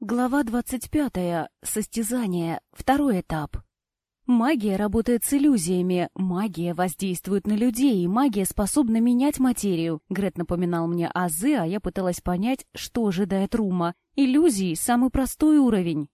Глава 25. Состязание. Второй этап. Магия работает с иллюзиями, магия воздействует на людей, и магия способна менять материю. Грет напоминал мне азы, а я пыталась понять, что ожидает Рума. Иллюзии — самый простой уровень.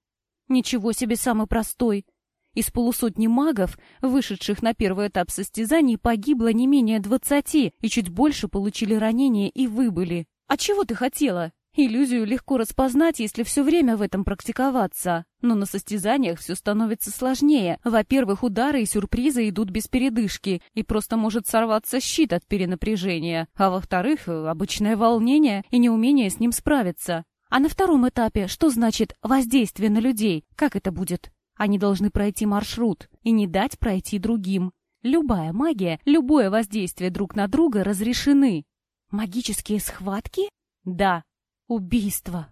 Ничего себе самый простой. Из полусотни магов, вышедших на первый этап состязаний, погибло не менее двадцати, и чуть больше получили ранения и выбыли. А чего ты хотела? Иллюзию легко распознать, если все время в этом практиковаться. Но на состязаниях все становится сложнее. Во-первых, удары и сюрпризы идут без передышки, и просто может сорваться щит от перенапряжения. А во-вторых, обычное волнение и неумение с ним справиться. А на втором этапе что значит воздействие на людей? Как это будет? Они должны пройти маршрут и не дать пройти другим. Любая магия, любое воздействие друг на друга разрешены. Магические схватки? Да, Убийство.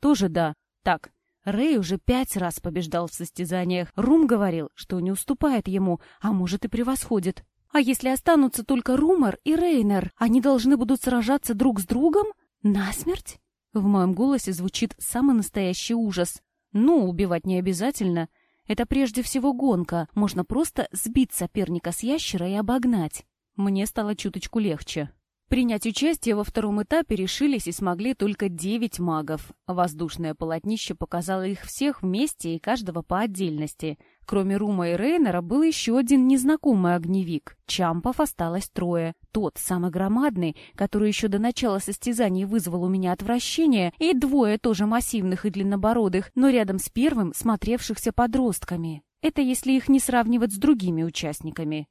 Тоже да. Так, Рэй уже пять раз побеждал в состязаниях. Рум говорил, что не уступает ему, а может и превосходит. А если останутся только Румор и Рейнер, они должны будут сражаться друг с другом? Насмерть? В моем голосе звучит самый настоящий ужас. Ну, убивать не обязательно. Это прежде всего гонка. Можно просто сбить соперника с ящера и обогнать. Мне стало чуточку легче. Принять участие во втором этапе решились и смогли только девять магов. Воздушное полотнище показало их всех вместе и каждого по отдельности. Кроме Рума и Рейнера был еще один незнакомый огневик. Чампов осталось трое. Тот, самый громадный, который еще до начала состязаний вызвал у меня отвращение, и двое тоже массивных и длиннобородых, но рядом с первым смотревшихся подростками. Это если их не сравнивать с другими участниками.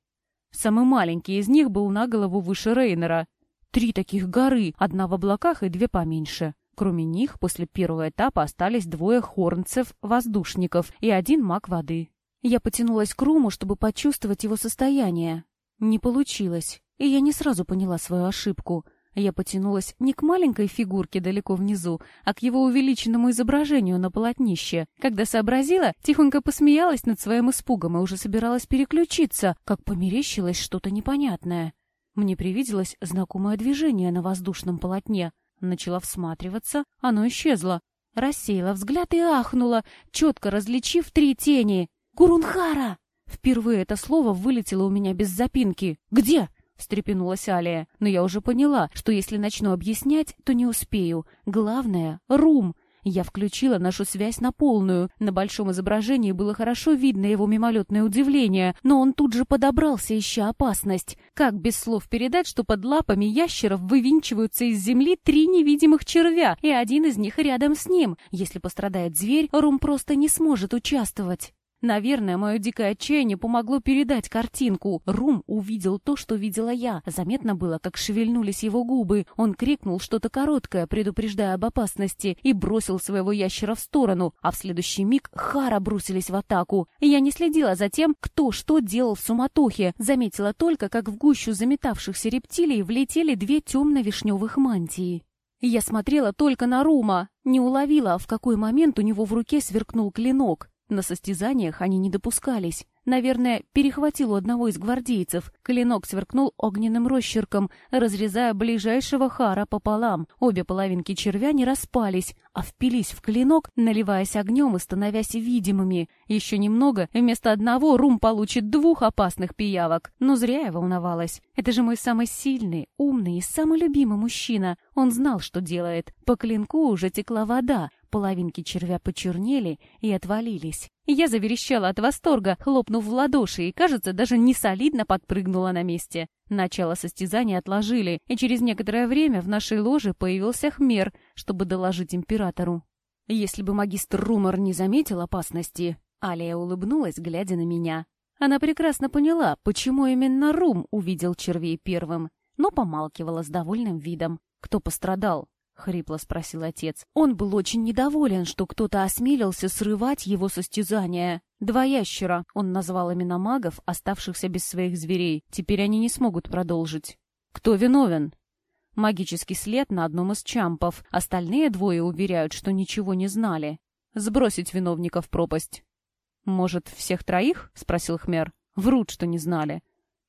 Самый маленький из них был на голову выше Рейнера. Три таких горы, одна в облаках и две поменьше. Кроме них, после первого этапа остались двое хорнцев-воздушников и один маг воды. Я потянулась к Руму, чтобы почувствовать его состояние. Не получилось, и я не сразу поняла свою ошибку. Я потянулась не к маленькой фигурке далеко внизу, а к его увеличенному изображению на полотнище. Когда сообразила, тихонько посмеялась над своим испугом и уже собиралась переключиться, как померещилось что-то непонятное. Мне привиделось знакомое движение на воздушном полотне. Начала всматриваться, оно исчезло. Рассеяла взгляд и ахнула, четко различив три тени. «Гурунхара!» Впервые это слово вылетело у меня без запинки. «Где?» — встрепенулась Алия. Но я уже поняла, что если начну объяснять, то не успею. Главное — Рум. Я включила нашу связь на полную. На большом изображении было хорошо видно его мимолетное удивление, но он тут же подобрался, ища опасность. Как без слов передать, что под лапами ящеров вывинчиваются из земли три невидимых червя, и один из них рядом с ним. Если пострадает зверь, Рум просто не сможет участвовать. Наверное, мое дикое отчаяние помогло передать картинку. Рум увидел то, что видела я. Заметно было, как шевельнулись его губы. Он крикнул что-то короткое, предупреждая об опасности, и бросил своего ящера в сторону, а в следующий миг Хара бросились в атаку. Я не следила за тем, кто что делал в суматохе. Заметила только, как в гущу заметавшихся рептилий влетели две темно-вишневых мантии. Я смотрела только на Рума, не уловила, в какой момент у него в руке сверкнул клинок. На состязаниях они не допускались. Наверное, перехватил у одного из гвардейцев. Клинок сверкнул огненным росчерком, разрезая ближайшего хара пополам. Обе половинки червя не распались, а впились в клинок, наливаясь огнем и становясь видимыми. Еще немного, вместо одного Рум получит двух опасных пиявок. Но зря я волновалась. Это же мой самый сильный, умный и самый любимый мужчина. Он знал, что делает. По клинку уже текла вода, Половинки червя почернели и отвалились. Я заверещала от восторга, хлопнув в ладоши, и, кажется, даже не солидно подпрыгнула на месте. Начало состязания отложили, и через некоторое время в нашей ложе появился Хмер, чтобы доложить императору. Если бы магистр Румор не заметил опасности, Алия улыбнулась, глядя на меня. Она прекрасно поняла, почему именно Рум увидел червей первым, но помалкивала с довольным видом. Кто пострадал? — хрипло спросил отец. Он был очень недоволен, что кто-то осмелился срывать его состязания. «Два ящера», — он назвал имена магов, оставшихся без своих зверей. Теперь они не смогут продолжить. «Кто виновен?» Магический след на одном из чампов. Остальные двое уверяют, что ничего не знали. «Сбросить виновника в пропасть». «Может, всех троих?» — спросил Хмер. «Врут, что не знали».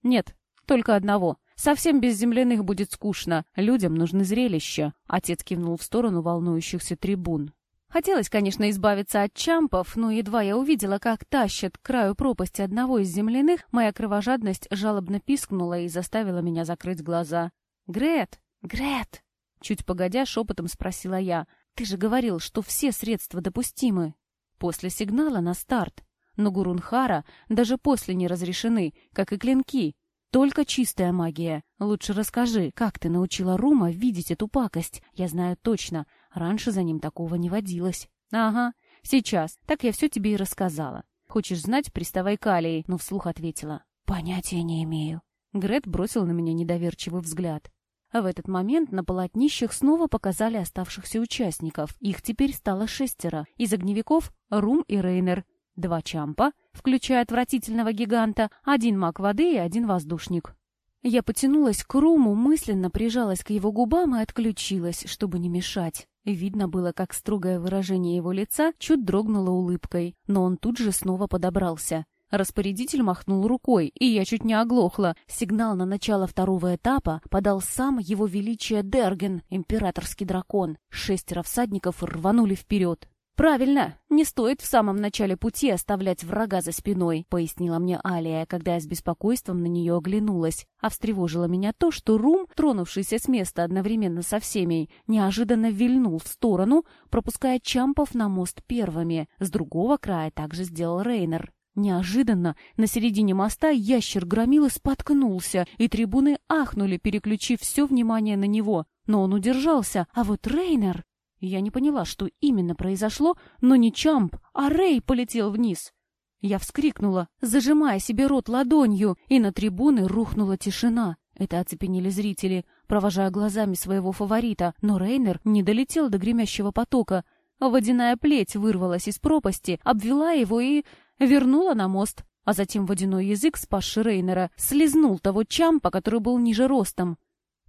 «Нет, только одного. Совсем без земляных будет скучно. Людям нужны зрелища. Отец кивнул в сторону волнующихся трибун. Хотелось, конечно, избавиться от чампов, но едва я увидела, как тащат к краю пропасти одного из земляных, моя кровожадность жалобно пискнула и заставила меня закрыть глаза. «Грет! Грет!» Чуть погодя, шепотом спросила я. «Ты же говорил, что все средства допустимы». После сигнала на старт. Но Гурунхара даже после не разрешены, как и клинки. Только чистая магия. Лучше расскажи, как ты научила Рума видеть эту пакость. Я знаю точно, раньше за ним такого не водилось. Ага, сейчас. Так я все тебе и рассказала. Хочешь знать, приставай к Алии, но вслух ответила. Понятия не имею. Грет бросил на меня недоверчивый взгляд. А в этот момент на полотнищах снова показали оставшихся участников. Их теперь стало шестеро. Из огневиков — Рум и Рейнер, Два чампа, включая отвратительного гиганта, один маг воды и один воздушник. Я потянулась к Руму, мысленно прижалась к его губам и отключилась, чтобы не мешать. Видно было, как строгое выражение его лица чуть дрогнуло улыбкой, но он тут же снова подобрался. Распорядитель махнул рукой, и я чуть не оглохла. Сигнал на начало второго этапа подал сам его величие Дерген, императорский дракон. Шестеро всадников рванули вперед. «Правильно, не стоит в самом начале пути оставлять врага за спиной», — пояснила мне Алия, когда я с беспокойством на нее оглянулась. А встревожило меня то, что Рум, тронувшийся с места одновременно со всеми, неожиданно вильнул в сторону, пропуская Чампов на мост первыми. С другого края также сделал Рейнер. Неожиданно на середине моста ящер громил и споткнулся, и трибуны ахнули, переключив все внимание на него. Но он удержался, а вот Рейнер... Я не поняла, что именно произошло, но не Чамп, а Рэй полетел вниз. Я вскрикнула, зажимая себе рот ладонью, и на трибуны рухнула тишина. Это оцепенели зрители, провожая глазами своего фаворита, но Рейнер не долетел до гремящего потока. Водяная плеть вырвалась из пропасти, обвела его и вернула на мост. А затем водяной язык, спасший Рейнера, слезнул того Чампа, который был ниже ростом.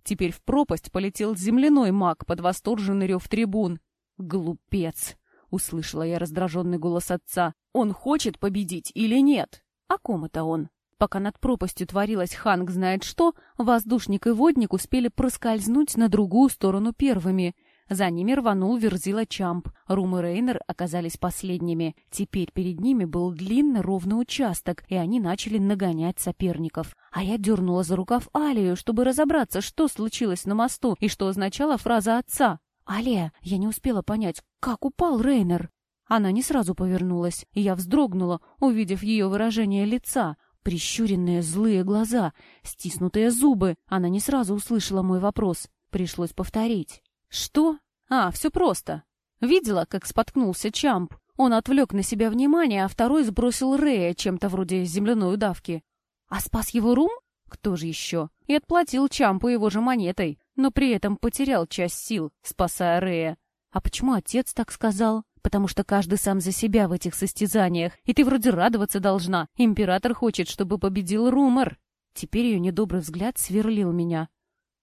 Теперь в пропасть полетел земляной маг под восторженный рев трибун. «Глупец!» — услышала я раздраженный голос отца. «Он хочет победить или нет? О ком это он?» Пока над пропастью творилось Ханг знает что, воздушник и водник успели проскользнуть на другую сторону первыми. За ними рванул Верзила Чамп. Рум и Рейнер оказались последними. Теперь перед ними был длинный ровный участок, и они начали нагонять соперников. А я дернула за рукав Алию, чтобы разобраться, что случилось на мосту и что означала фраза отца. «Алия, я не успела понять, как упал Рейнер?» Она не сразу повернулась, и я вздрогнула, увидев ее выражение лица. Прищуренные злые глаза, стиснутые зубы. Она не сразу услышала мой вопрос. Пришлось повторить. «Что? А, все просто. Видела, как споткнулся Чамп? Он отвлек на себя внимание, а второй сбросил Рея чем-то вроде земляной удавки. А спас его Рум? Кто же еще? И отплатил Чампу его же монетой, но при этом потерял часть сил, спасая Рея. А почему отец так сказал? Потому что каждый сам за себя в этих состязаниях, и ты вроде радоваться должна. Император хочет, чтобы победил Румор. Теперь ее недобрый взгляд сверлил меня.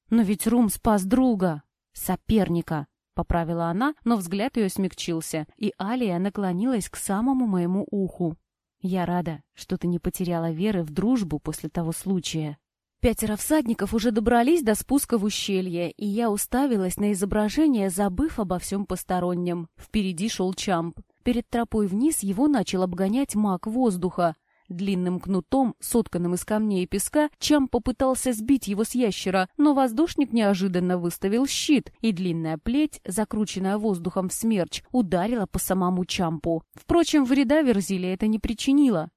Но ведь Рум спас друга. «Соперника», — поправила она, но взгляд ее смягчился, и Алия наклонилась к самому моему уху. «Я рада, что ты не потеряла веры в дружбу после того случая». Пятеро всадников уже добрались до спуска в ущелье, и я уставилась на изображение, забыв обо всем постороннем. Впереди шел Чамп. Перед тропой вниз его начал обгонять маг воздуха. Длинным кнутом, сотканным из камней и песка, Чам попытался сбить его с ящера, но воздушник неожиданно выставил щит, и длинная плеть, закрученная воздухом в смерч, ударила по самому Чампу. Впрочем, вреда Верзиле это не причинило.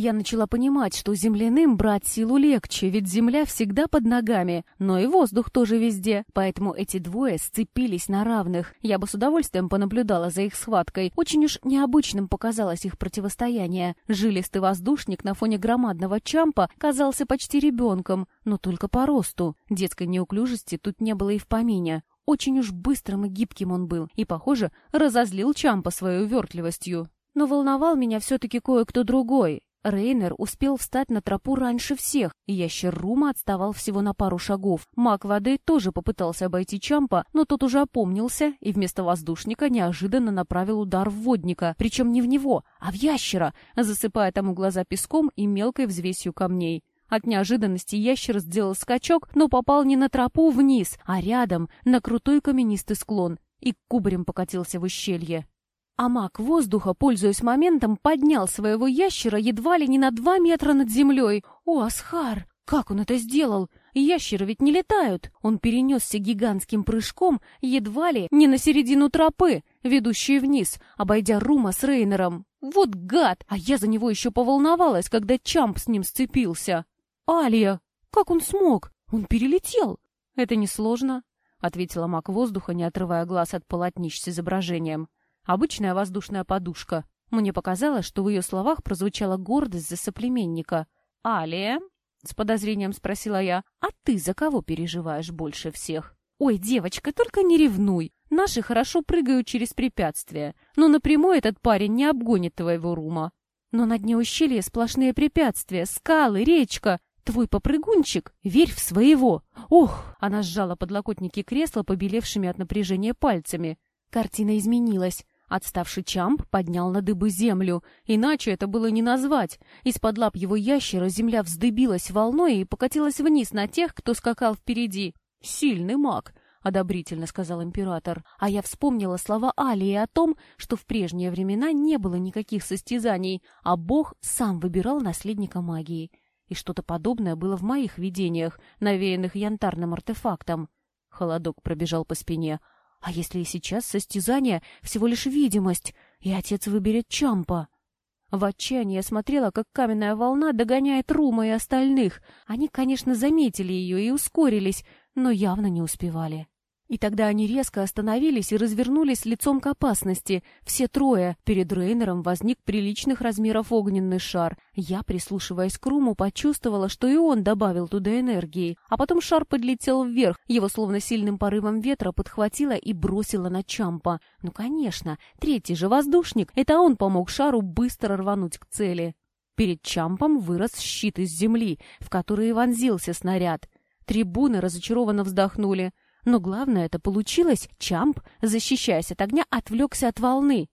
Я начала понимать, что земляным брать силу легче, ведь земля всегда под ногами, но и воздух тоже везде, поэтому эти двое сцепились на равных. Я бы с удовольствием понаблюдала за их схваткой. Очень уж необычным показалось их противостояние. Жилистый воздушник на фоне громадного чампа казался почти ребенком, но только по росту. Детской неуклюжести тут не было и в помине. Очень уж быстрым и гибким он был, и, похоже, разозлил Чампа своей увертливостью. Но волновал меня все-таки кое-кто другой. Рейнер успел встать на тропу раньше всех, и ящер Рума отставал всего на пару шагов. Маг воды тоже попытался обойти Чампа, но тот уже опомнился и вместо воздушника неожиданно направил удар в водника, причем не в него, а в ящера, засыпая тому глаза песком и мелкой взвесью камней. От неожиданности ящер сделал скачок, но попал не на тропу вниз, а рядом, на крутой каменистый склон, и кубарем покатился в ущелье. А маг воздуха, пользуясь моментом, поднял своего ящера едва ли не на два метра над землей. О, Асхар! Как он это сделал? Ящеры ведь не летают. Он перенесся гигантским прыжком едва ли не на середину тропы, ведущей вниз, обойдя Рума с Рейнером. Вот гад! А я за него еще поволновалась, когда Чамп с ним сцепился. Алия! Как он смог? Он перелетел. Это несложно, — ответила маг воздуха, не отрывая глаз от полотнищ с изображением. Обычная воздушная подушка. Мне показалось, что в ее словах прозвучала гордость за соплеменника. «Алия?» — с подозрением спросила я. «А ты за кого переживаешь больше всех?» «Ой, девочка, только не ревнуй. Наши хорошо прыгают через препятствия, но напрямую этот парень не обгонит твоего рума. Но на дне ущелья сплошные препятствия, скалы, речка. Твой попрыгунчик, верь в своего. Ох!» Она сжала подлокотники кресла, побелевшими от напряжения пальцами. Картина изменилась. Отставший Чамп поднял на дыбы землю, иначе это было не назвать. Из-под лап его ящера земля вздыбилась волной и покатилась вниз на тех, кто скакал впереди. «Сильный маг», — одобрительно сказал император. А я вспомнила слова Алии о том, что в прежние времена не было никаких состязаний, а бог сам выбирал наследника магии. И что-то подобное было в моих видениях, навеянных янтарным артефактом. Холодок пробежал по спине — а если и сейчас состязание всего лишь видимость, и отец выберет Чампа? В отчаянии я смотрела, как каменная волна догоняет Рума и остальных. Они, конечно, заметили ее и ускорились, но явно не успевали. И тогда они резко остановились и развернулись лицом к опасности. Все трое. Перед Рейнером возник приличных размеров огненный шар. Я, прислушиваясь к Руму, почувствовала, что и он добавил туда энергии. А потом шар подлетел вверх. Его словно сильным порывом ветра подхватило и бросило на Чампа. Ну, конечно, третий же воздушник. Это он помог шару быстро рвануть к цели. Перед Чампом вырос щит из земли, в который вонзился снаряд. Трибуны разочарованно вздохнули. Но главное это получилось. Чамп, защищаясь от огня, отвлекся от волны.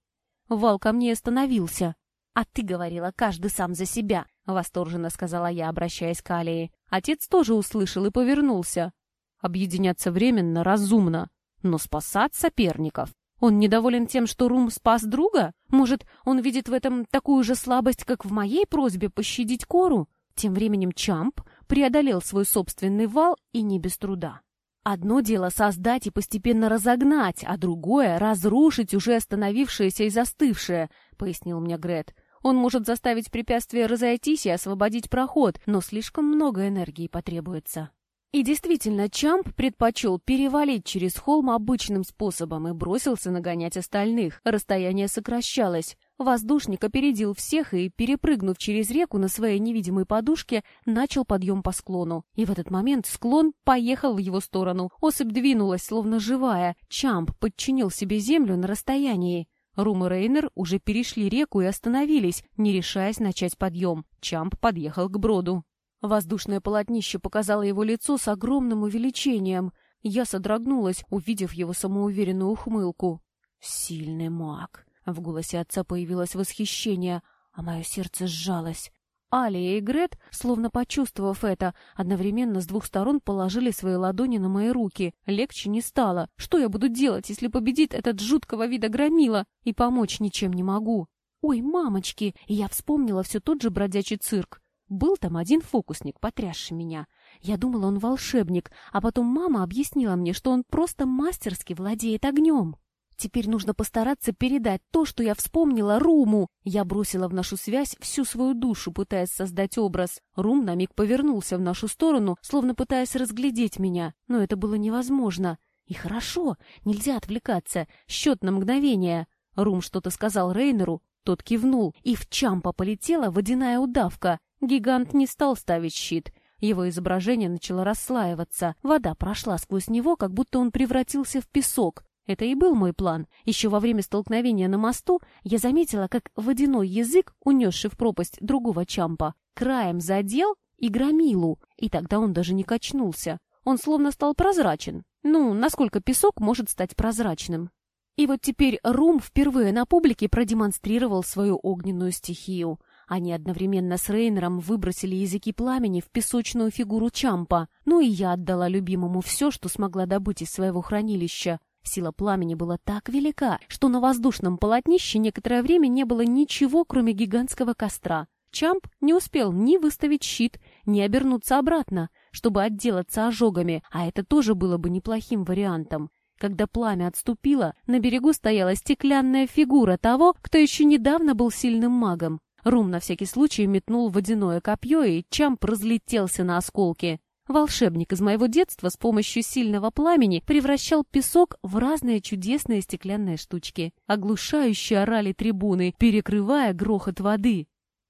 Вал ко мне остановился. «А ты говорила, каждый сам за себя», — восторженно сказала я, обращаясь к Алии. Отец тоже услышал и повернулся. Объединяться временно разумно, но спасать соперников. Он недоволен тем, что Рум спас друга? Может, он видит в этом такую же слабость, как в моей просьбе пощадить Кору? Тем временем Чамп преодолел свой собственный вал и не без труда. Одно дело создать и постепенно разогнать, а другое — разрушить уже остановившееся и застывшее, — пояснил мне Грет. Он может заставить препятствие разойтись и освободить проход, но слишком много энергии потребуется. И действительно, Чамп предпочел перевалить через холм обычным способом и бросился нагонять остальных. Расстояние сокращалось. Воздушник опередил всех и, перепрыгнув через реку на своей невидимой подушке, начал подъем по склону. И в этот момент склон поехал в его сторону. Особь двинулась, словно живая. Чамп подчинил себе землю на расстоянии. Рум и Рейнер уже перешли реку и остановились, не решаясь начать подъем. Чамп подъехал к броду. Воздушное полотнище показало его лицо с огромным увеличением. Я содрогнулась, увидев его самоуверенную ухмылку. «Сильный маг!» В голосе отца появилось восхищение, а мое сердце сжалось. Алия и Грет, словно почувствовав это, одновременно с двух сторон положили свои ладони на мои руки. Легче не стало. Что я буду делать, если победит этот жуткого вида громила? И помочь ничем не могу. Ой, мамочки! Я вспомнила все тот же бродячий цирк. Был там один фокусник, потрясший меня. Я думала, он волшебник, а потом мама объяснила мне, что он просто мастерски владеет огнем. Теперь нужно постараться передать то, что я вспомнила Руму. Я бросила в нашу связь всю свою душу, пытаясь создать образ. Рум на миг повернулся в нашу сторону, словно пытаясь разглядеть меня. Но это было невозможно. И хорошо, нельзя отвлекаться. Счет на мгновение. Рум что-то сказал Рейнеру, тот кивнул, и в Чампа полетела водяная удавка. Гигант не стал ставить щит. Его изображение начало расслаиваться. Вода прошла сквозь него, как будто он превратился в песок. Это и был мой план. Еще во время столкновения на мосту я заметила, как водяной язык, унесший в пропасть другого чампа, краем задел и громилу, и тогда он даже не качнулся. Он словно стал прозрачен. Ну, насколько песок может стать прозрачным. И вот теперь Рум впервые на публике продемонстрировал свою огненную стихию. Они одновременно с Рейнером выбросили языки пламени в песочную фигуру Чампа. Ну и я отдала любимому все, что смогла добыть из своего хранилища. Сила пламени была так велика, что на воздушном полотнище некоторое время не было ничего, кроме гигантского костра. Чамп не успел ни выставить щит, ни обернуться обратно, чтобы отделаться ожогами, а это тоже было бы неплохим вариантом. Когда пламя отступило, на берегу стояла стеклянная фигура того, кто еще недавно был сильным магом. Рум на всякий случай метнул водяное копье, и Чамп разлетелся на осколки. Волшебник из моего детства с помощью сильного пламени превращал песок в разные чудесные стеклянные штучки. Оглушающе орали трибуны, перекрывая грохот воды.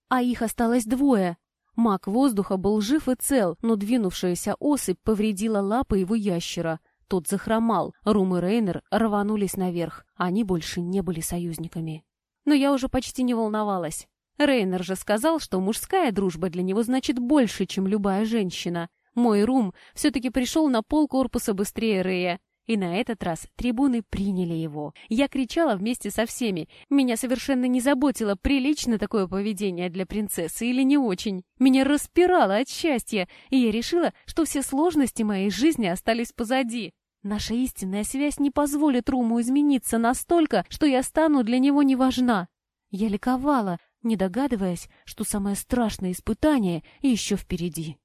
А их осталось двое. Маг воздуха был жив и цел, но двинувшаяся особь повредила лапы его ящера. Тот захромал. Рум и Рейнер рванулись наверх. Они больше не были союзниками. Но я уже почти не волновалась. Рейнер же сказал, что мужская дружба для него значит больше, чем любая женщина. Мой Рум все-таки пришел на пол корпуса быстрее Рея. И на этот раз трибуны приняли его. Я кричала вместе со всеми. Меня совершенно не заботило, прилично такое поведение для принцессы или не очень. Меня распирало от счастья, и я решила, что все сложности моей жизни остались позади. Наша истинная связь не позволит Руму измениться настолько, что я стану для него не важна. Я ликовала, не догадываясь, что самое страшное испытание еще впереди.